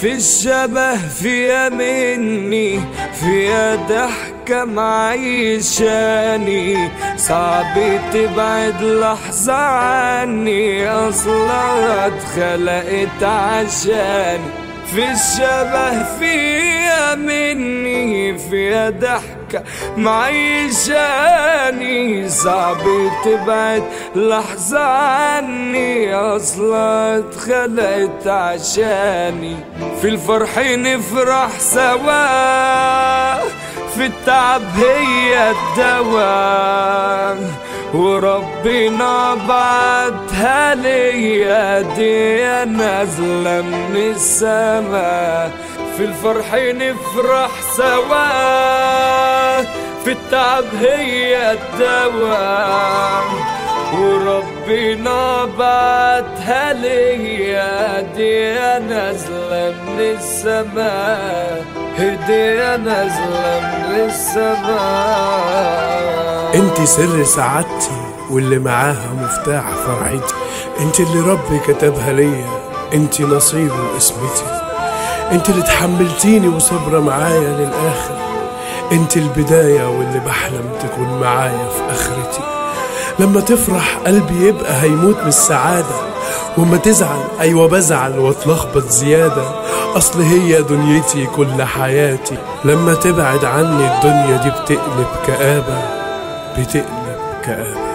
في الشبه فيها مني فيها ضحكة معيشاني. صعب تبعد لحظة عني أصلا اتخلقت عشاني. في الشبه فيها مني فيها ضحكة معيشاني. صعب تبعد لحظة عني أصلا اتخلقت عشاني. في الفرح نفرح سوا في التعب هي الدواء وربنا بعتها ليا دي نازلة من السما. في الفرح نفرح سوا. التعب هي الدواء وربنا بعتها ليا دي نازلة من السما هدية نازلة من السما انت سر سعادتي واللي معاها مفتاح فرحتي. انت اللي ربي كتبها ليا انت نصيبي واسمتي انت اللي تحملتيني وصبرة معايا للآخر. انت البداية واللي بحلم تكون معايا في آخرتي. لما تفرح قلبي يبقى هيموت من السعادة وما تزعل أيوة بزعل واتلخبط زيادة. أصل هي دنيتي كل حياتي. لما تبعد عني الدنيا دي بتقلب كآبة بتقلب كآبة.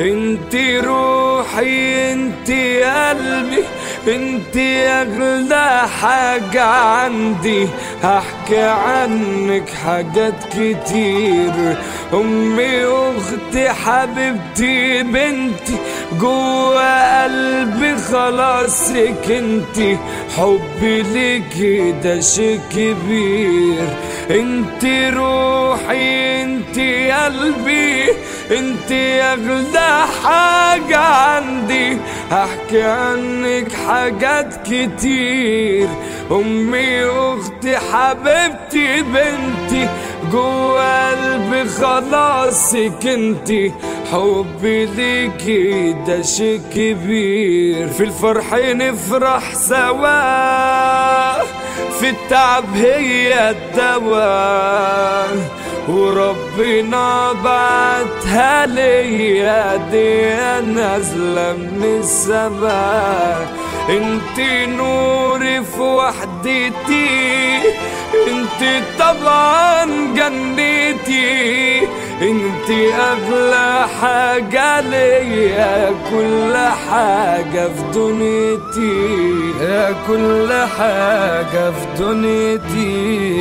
انت روحي انت قلبي انت اغلى حاجة عندي هحكي عنك حاجات كتير. امي أختي حبيبتي بنتي جوا قلبي خلاص سكنتي. حبي ليكي ده شي كبير. انت روحي انت قلبي انت اغلى حاجة عندي. هحكي عنك حاجات كتير. أمي أختي حبيبتي بنتي. جوا قلبي خلاص سكنتي حبي ليكي ده شي كبير. في الفرح نفرح سوا. في التعب هي الدواء. وربنا بعتها ليا دي نازلة من السماء. انت نوري في وحدتي انت طبعا جنتي. انت أغلى حاجة ليا كل حاجة في دنيتي. يا كل حاجة في دنيتي.